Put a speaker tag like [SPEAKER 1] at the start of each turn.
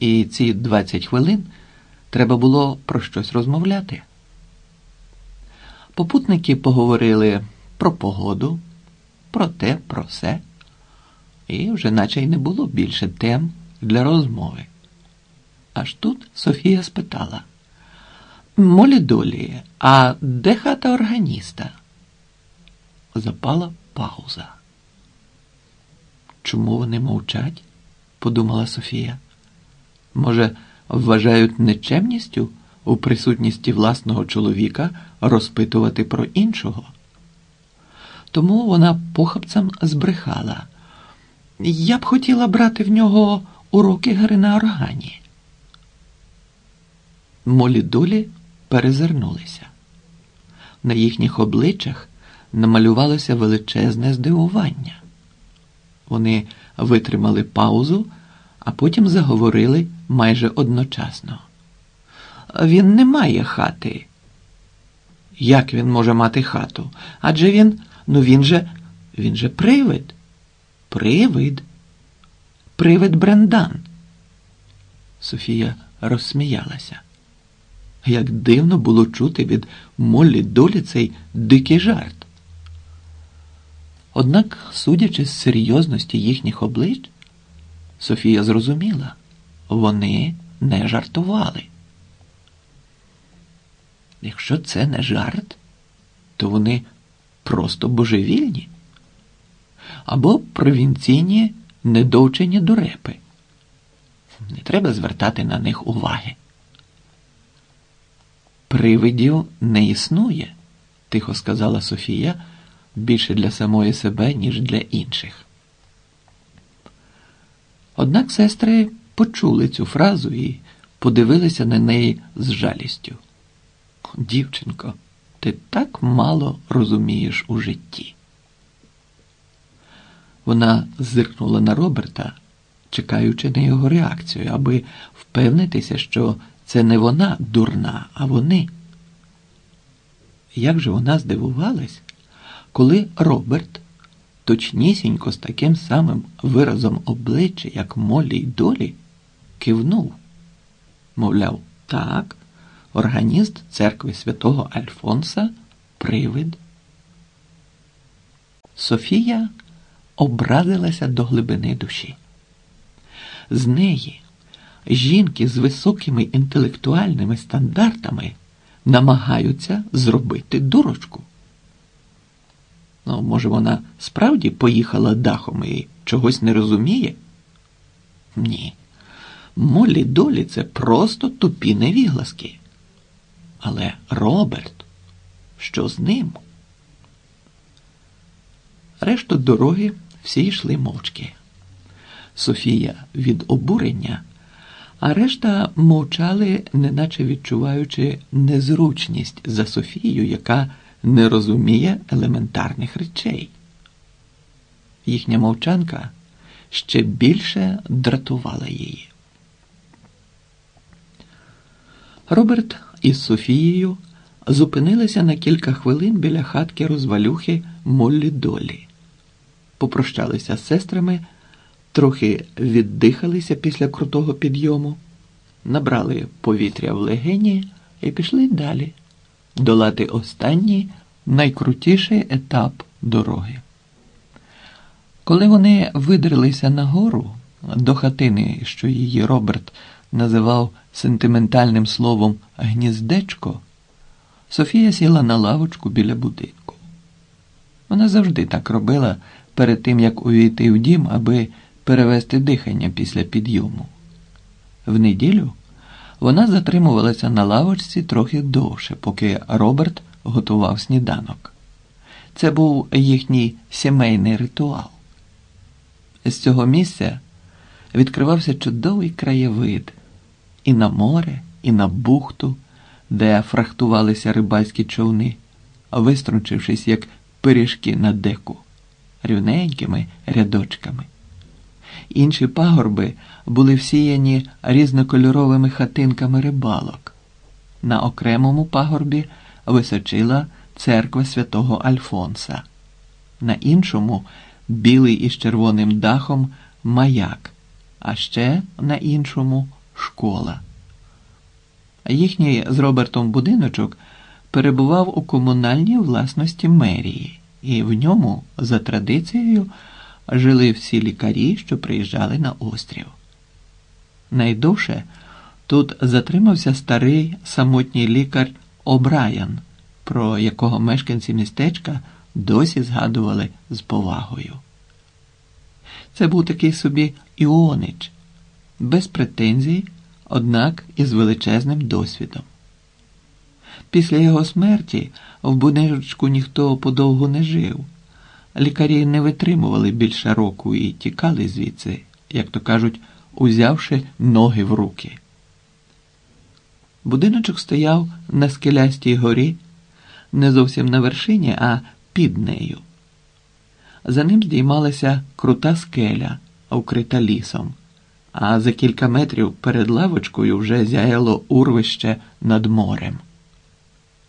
[SPEAKER 1] І ці 20 хвилин треба було про щось розмовляти. Попутники поговорили про погоду, про те, про все, і вже наче й не було більше тем для розмови. Аж тут Софія спитала: Молі долі, а де хата органіста? Запала пауза. Чому вони мовчать? подумала Софія. Може, вважають нечемністю у присутності власного чоловіка розпитувати про іншого? Тому вона похапцем збрехала. Я б хотіла брати в нього уроки гри на органі. Молі долі перезирнулися. На їхніх обличчях намалювалося величезне здивування. Вони витримали паузу, а потім заговорили майже одночасно. Він не має хати. Як він може мати хату? Адже він, ну він же, він же привид. Привид? Привид Брендан. Софія розсміялася. Як дивно було чути від Моллі долі цей дикий жарт. Однак, судячи з серйозності їхніх облич, Софія зрозуміла, вони не жартували. Якщо це не жарт, то вони просто божевільні або провінційні недовчені дурепи. Не треба звертати на них уваги. Привидів не існує, тихо сказала Софія, більше для самої себе, ніж для інших. Однак сестри почули цю фразу і подивилися на неї з жалістю. Дівчинко, ти так мало розумієш у житті. Вона зиркнула на Роберта, чекаючи на його реакцію, аби впевнитися, що це не вона дурна, а вони. Як же вона здивувалась, коли Роберт, точнісінько з таким самим виразом обличчя, як Молі й долі, кивнув, мовляв, так, органіст церкви святого Альфонса привид. Софія образилася до глибини душі. З неї жінки з високими інтелектуальними стандартами намагаються зробити дурочку. Ну, може, вона справді поїхала дахом і чогось не розуміє? Ні. Молі долі це просто тупі невігласки. Але Роберт, що з ним? Решту дороги всі йшли мовчки. Софія від обурення, а решта мовчали, неначе відчуваючи незручність за Софію, яка не розуміє елементарних речей. Їхня мовчанка ще більше дратувала її. Роберт із Софією зупинилися на кілька хвилин біля хатки розвалюхи Моллі Долі, попрощалися з сестрами, трохи віддихалися після крутого підйому, набрали повітря в легені і пішли далі долати останній найкрутіший етап дороги. Коли вони видрилися нагору до хатини, що її Роберт називав сентиментальним словом гніздечко, Софія сіла на лавочку біля будинку. Вона завжди так робила перед тим, як увійти в дім, аби перевести дихання після підйому. В неділю вона затримувалася на лавочці трохи довше, поки Роберт готував сніданок. Це був їхній сімейний ритуал. З цього місця відкривався чудовий краєвид і на море, і на бухту, де фрахтувалися рибальські човни, виструнчившись як пиріжки на деку, рівненькими рядочками. Інші пагорби були всіяні різнокольоровими хатинками рибалок. На окремому пагорбі височила церква святого Альфонса, на іншому білий із червоним дахом маяк, а ще на іншому школа. Їхній з Робертом будиночок перебував у комунальній власності мерії, і в ньому, за традицією, жили всі лікарі, що приїжджали на острів. Найдовше тут затримався старий самотній лікар О'Брайан, про якого мешканці містечка досі згадували з повагою. Це був такий собі Іонич, без претензій, однак із величезним досвідом. Після його смерті в будиночку ніхто подовго не жив. Лікарі не витримували більше року і тікали звідси, як то кажуть, узявши ноги в руки. Будиночок стояв на скелястій горі, не зовсім на вершині, а під нею. За ним здіймалася крута скеля, вкрита лісом, а за кілька метрів перед лавочкою вже зяяло урвище над морем.